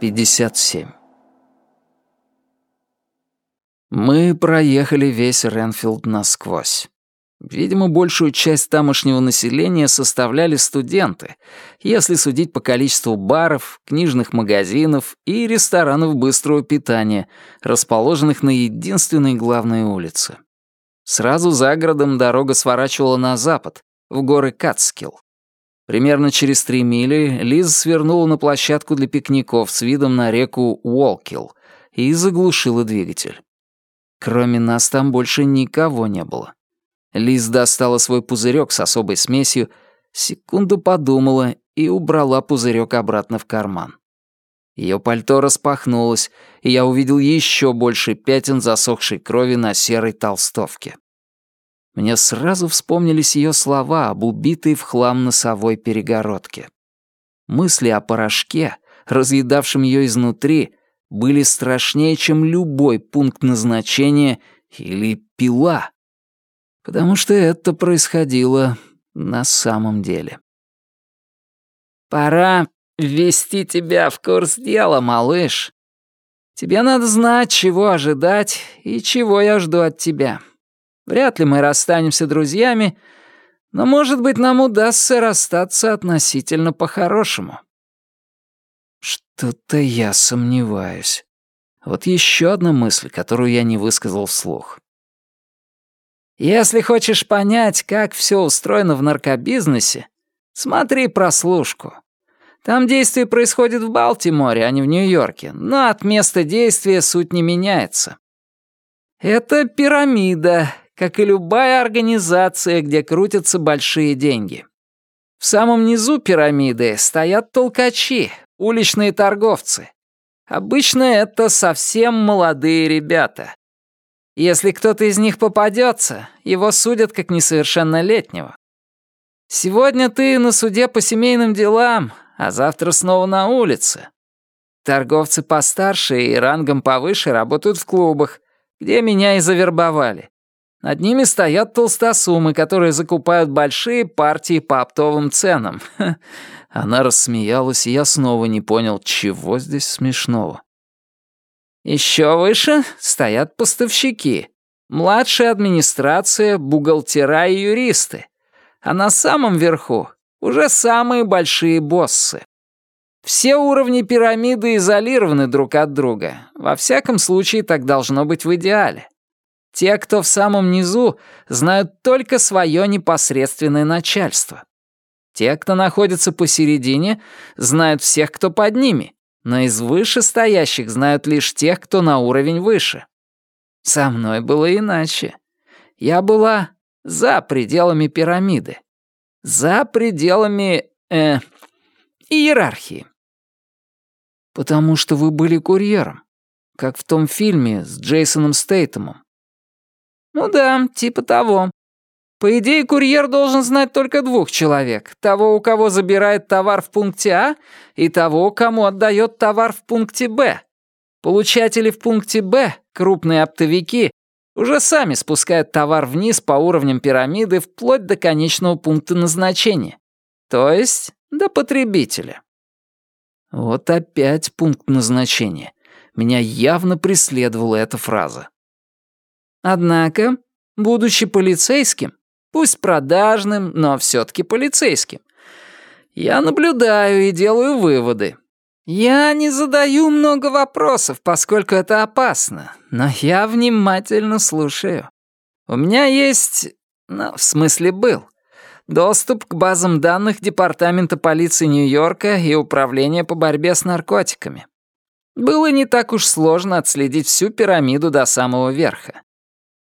57. Мы проехали весь Ренфилд насквозь. Видимо, большую часть тамошнего населения составляли студенты, если судить по количеству баров, книжных магазинов и ресторанов быстрого питания, расположенных на единственной главной улице. Сразу за городом дорога сворачивала на запад, в горы Кацкилл. Примерно через три мили Лиза свернула на площадку для пикников с видом на реку Уолкилл и заглушила двигатель. Кроме нас там больше никого не было. Лиз достала свой пузырек с особой смесью, секунду подумала и убрала пузырек обратно в карман. Ее пальто распахнулось, и я увидел еще больше пятен засохшей крови на серой толстовке. Мне сразу вспомнились ее слова об убитой в хлам носовой перегородке. Мысли о порошке, разъедавшем ее изнутри, были страшнее, чем любой пункт назначения или пила потому что это происходило на самом деле. «Пора ввести тебя в курс дела, малыш. Тебе надо знать, чего ожидать и чего я жду от тебя. Вряд ли мы расстанемся друзьями, но, может быть, нам удастся расстаться относительно по-хорошему». Что-то я сомневаюсь. Вот еще одна мысль, которую я не высказал вслух. Если хочешь понять, как все устроено в наркобизнесе, смотри прослушку. Там действие происходит в Балтиморе, а не в Нью-Йорке, но от места действия суть не меняется. Это пирамида, как и любая организация, где крутятся большие деньги. В самом низу пирамиды стоят толкачи, уличные торговцы. Обычно это совсем молодые ребята, если кто-то из них попадется, его судят как несовершеннолетнего. Сегодня ты на суде по семейным делам, а завтра снова на улице. Торговцы постарше и рангом повыше работают в клубах, где меня и завербовали. Над ними стоят толстосумы, которые закупают большие партии по оптовым ценам. Она рассмеялась, и я снова не понял, чего здесь смешного. Еще выше стоят поставщики, младшая администрация, бухгалтера и юристы. А на самом верху уже самые большие боссы. Все уровни пирамиды изолированы друг от друга. Во всяком случае, так должно быть в идеале. Те, кто в самом низу, знают только свое непосредственное начальство. Те, кто находится посередине, знают всех, кто под ними но из вышестоящих знают лишь тех, кто на уровень выше. Со мной было иначе. Я была за пределами пирамиды. За пределами... э... иерархии. Потому что вы были курьером, как в том фильме с Джейсоном Стейтемом. Ну да, типа того. По идее, курьер должен знать только двух человек. Того, у кого забирает товар в пункте А, и того, кому отдает товар в пункте Б. Получатели в пункте Б, крупные оптовики, уже сами спускают товар вниз по уровням пирамиды вплоть до конечного пункта назначения. То есть до потребителя. Вот опять пункт назначения. Меня явно преследовала эта фраза. Однако, будучи полицейским, Пусть продажным, но все-таки полицейским. Я наблюдаю и делаю выводы. Я не задаю много вопросов, поскольку это опасно, но я внимательно слушаю. У меня есть, ну, в смысле был, доступ к базам данных Департамента полиции Нью-Йорка и Управления по борьбе с наркотиками. Было не так уж сложно отследить всю пирамиду до самого верха.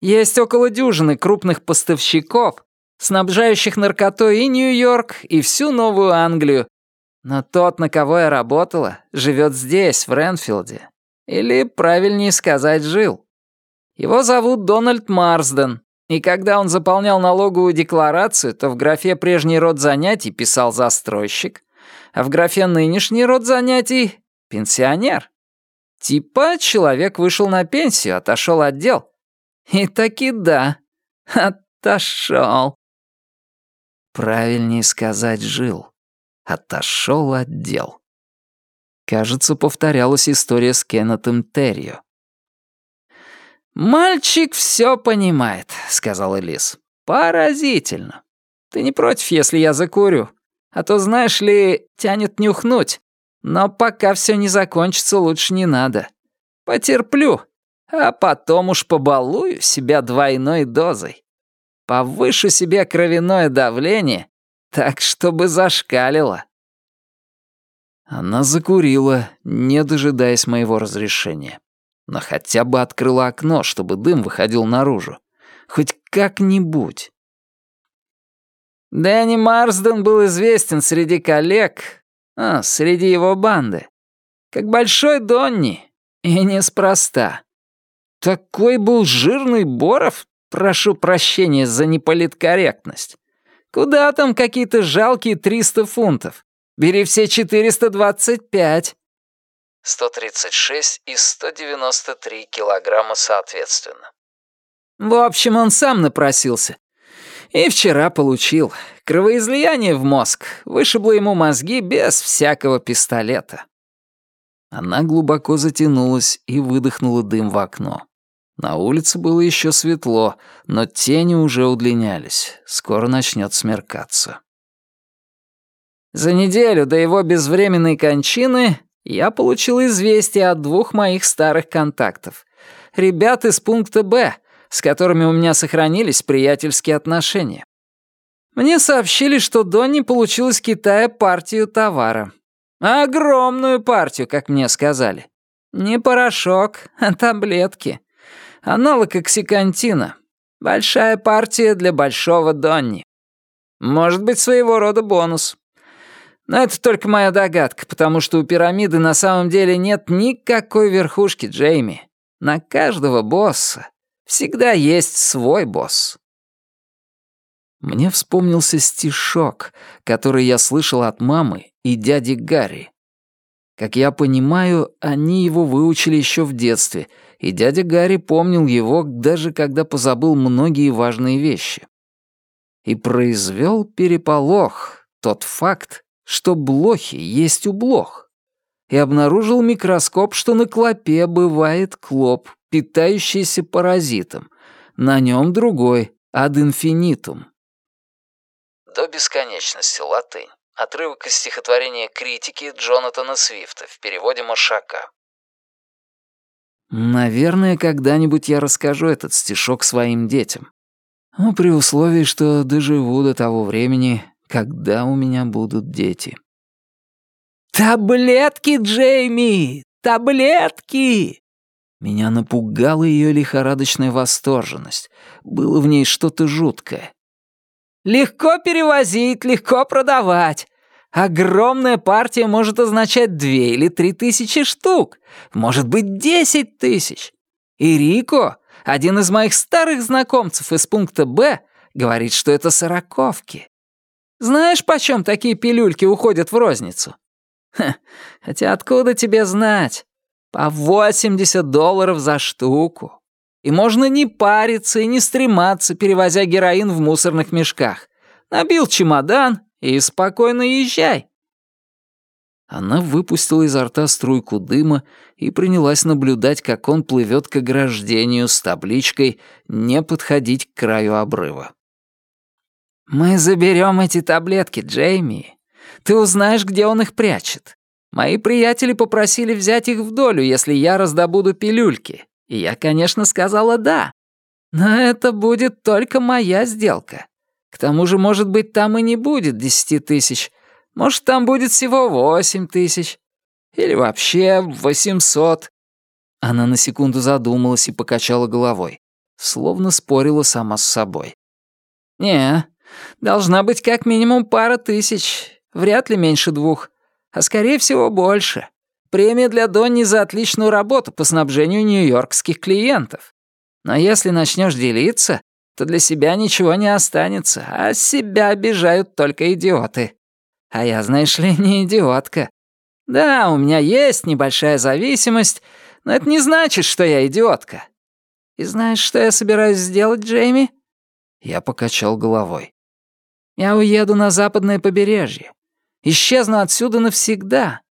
Есть около дюжины крупных поставщиков, снабжающих наркотой и Нью-Йорк, и всю Новую Англию. Но тот, на кого я работала, живет здесь, в Ренфилде. Или, правильнее сказать, жил. Его зовут Дональд Марсден, и когда он заполнял налоговую декларацию, то в графе «Прежний род занятий» писал «застройщик», а в графе «Нынешний род занятий» — «пенсионер». Типа человек вышел на пенсию, отошел от дел. И таки да, отошел. Правильнее сказать, жил. Отошел от дел. Кажется, повторялась история с Кеннетом Террио. «Мальчик все понимает», — сказал Элис. «Поразительно. Ты не против, если я закурю? А то, знаешь ли, тянет нюхнуть. Но пока все не закончится, лучше не надо. Потерплю, а потом уж побалую себя двойной дозой. Повышу себе кровяное давление, так, чтобы зашкалило». Она закурила, не дожидаясь моего разрешения. Но хотя бы открыла окно, чтобы дым выходил наружу. Хоть как-нибудь. Дэнни Марсден был известен среди коллег, а, среди его банды, как Большой Донни, и неспроста. Такой был жирный Боров, прошу прощения за неполиткорректность. Куда там какие-то жалкие 300 фунтов? Бери все 425. 136 и 193 килограмма соответственно. В общем, он сам напросился. И вчера получил. Кровоизлияние в мозг вышибло ему мозги без всякого пистолета. Она глубоко затянулась и выдохнула дым в окно. На улице было еще светло, но тени уже удлинялись. Скоро начнет смеркаться. За неделю до его безвременной кончины я получил известие от двух моих старых контактов. Ребят из пункта «Б», с которыми у меня сохранились приятельские отношения. Мне сообщили, что Донни получил из Китая партию товара. Огромную партию, как мне сказали. Не порошок, а таблетки. Аналог оксикантина. Большая партия для большого Донни. Может быть, своего рода бонус. Но это только моя догадка, потому что у пирамиды на самом деле нет никакой верхушки, Джейми. На каждого босса всегда есть свой босс. Мне вспомнился стишок, который я слышал от мамы и дяди Гарри. Как я понимаю, они его выучили еще в детстве, и дядя Гарри помнил его, даже когда позабыл многие важные вещи. И произвел переполох тот факт, что блохи есть у блох, и обнаружил микроскоп, что на клопе бывает клоп, питающийся паразитом, на нем другой, ад инфинитум. До бесконечности, латынь. Отрывок из стихотворения «Критики» Джонатана Свифта в переводе Маршака. Наверное, когда-нибудь я расскажу этот стишок своим детям. Но при условии, что доживу до того времени, когда у меня будут дети. «Таблетки, Джейми! Таблетки!» Меня напугала ее лихорадочная восторженность. Было в ней что-то жуткое. «Легко перевозить, легко продавать. Огромная партия может означать две или три тысячи штук. Может быть, десять тысяч. И Рико, один из моих старых знакомцев из пункта «Б», говорит, что это сороковки. Знаешь, почем такие пилюльки уходят в розницу? Ха, хотя откуда тебе знать? По 80 долларов за штуку. И можно не париться и не стрематься, перевозя героин в мусорных мешках. Набил чемодан и спокойно езжай. Она выпустила изо рта струйку дыма и принялась наблюдать, как он плывет к ограждению с табличкой «Не подходить к краю обрыва». «Мы заберем эти таблетки, Джейми. Ты узнаешь, где он их прячет. Мои приятели попросили взять их в долю, если я раздобуду пилюльки. И я, конечно, сказала «да». Но это будет только моя сделка. К тому же, может быть, там и не будет десяти тысяч. Может, там будет всего восемь тысяч. Или вообще восемьсот». Она на секунду задумалась и покачала головой, словно спорила сама с собой. «Не, Должна быть как минимум пара тысяч, вряд ли меньше двух, а скорее всего больше. Премия для Донни за отличную работу по снабжению нью-йоркских клиентов. Но если начнешь делиться, то для себя ничего не останется, а себя обижают только идиоты. А я, знаешь ли, не идиотка. Да, у меня есть небольшая зависимость, но это не значит, что я идиотка. И знаешь, что я собираюсь сделать, Джейми?» Я покачал головой. Я уеду на западное побережье. Исчезну отсюда навсегда.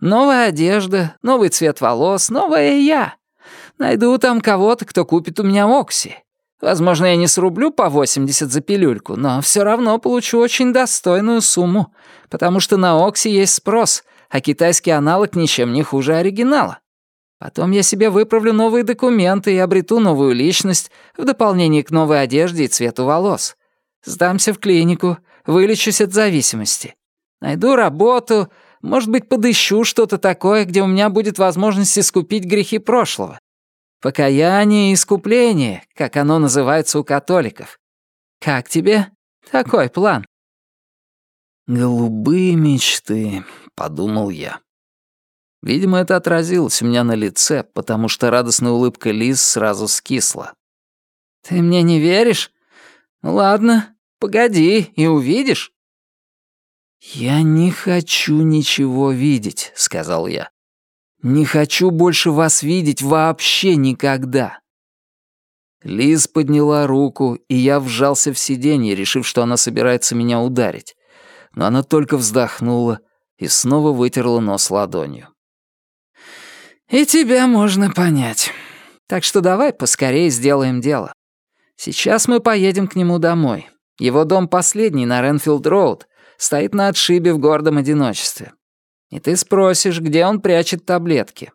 Новая одежда, новый цвет волос, новая я. Найду там кого-то, кто купит у меня Окси. Возможно, я не срублю по 80 за пилюльку, но все равно получу очень достойную сумму, потому что на Окси есть спрос, а китайский аналог ничем не хуже оригинала. Потом я себе выправлю новые документы и обрету новую личность в дополнение к новой одежде и цвету волос. Сдамся в клинику, вылечусь от зависимости. Найду работу, может быть, подыщу что-то такое, где у меня будет возможность искупить грехи прошлого. Покаяние и искупление, как оно называется у католиков. Как тебе такой план? «Голубые мечты», — подумал я. Видимо, это отразилось у меня на лице, потому что радостная улыбка Лиз сразу скисла. «Ты мне не веришь? Ладно, погоди и увидишь». «Я не хочу ничего видеть», — сказал я. «Не хочу больше вас видеть вообще никогда». Лиз подняла руку, и я вжался в сиденье, решив, что она собирается меня ударить. Но она только вздохнула и снова вытерла нос ладонью. «И тебя можно понять. Так что давай поскорее сделаем дело. Сейчас мы поедем к нему домой. Его дом последний на Ренфилд-Роуд, стоит на отшибе в гордом одиночестве. И ты спросишь, где он прячет таблетки.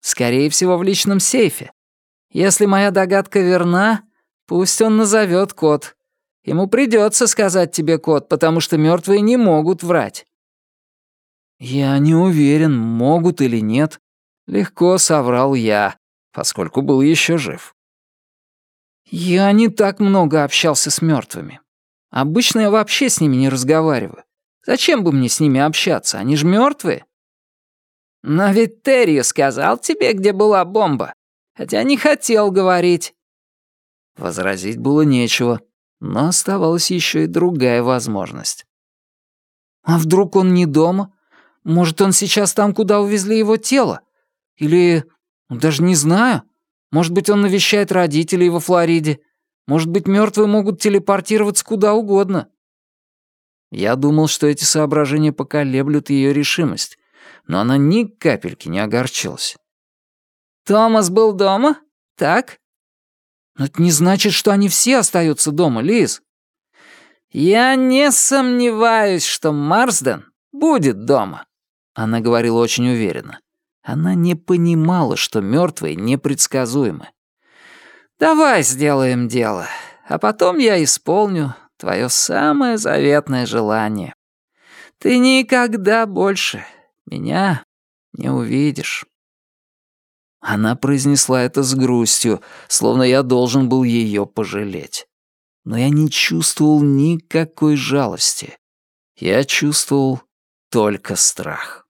Скорее всего, в личном сейфе. Если моя догадка верна, пусть он назовет код. Ему придется сказать тебе код, потому что мертвые не могут врать. Я не уверен, могут или нет, Легко соврал я, поскольку был еще жив. Я не так много общался с мертвыми. Обычно я вообще с ними не разговариваю. Зачем бы мне с ними общаться? Они же мертвые. Но ведь Терри сказал тебе, где была бомба, хотя не хотел говорить. Возразить было нечего, но оставалась еще и другая возможность. А вдруг он не дома? Может, он сейчас там, куда увезли его тело? Или... даже не знаю. Может быть, он навещает родителей во Флориде. Может быть, мертвые могут телепортироваться куда угодно. Я думал, что эти соображения поколеблют ее решимость, но она ни капельки не огорчилась. «Томас был дома? Так?» «Но это не значит, что они все остаются дома, Лиз». «Я не сомневаюсь, что Марсден будет дома», — она говорила очень уверенно. Она не понимала, что мертвые непредсказуемы. «Давай сделаем дело, а потом я исполню твое самое заветное желание. Ты никогда больше меня не увидишь». Она произнесла это с грустью, словно я должен был ее пожалеть. Но я не чувствовал никакой жалости. Я чувствовал только страх.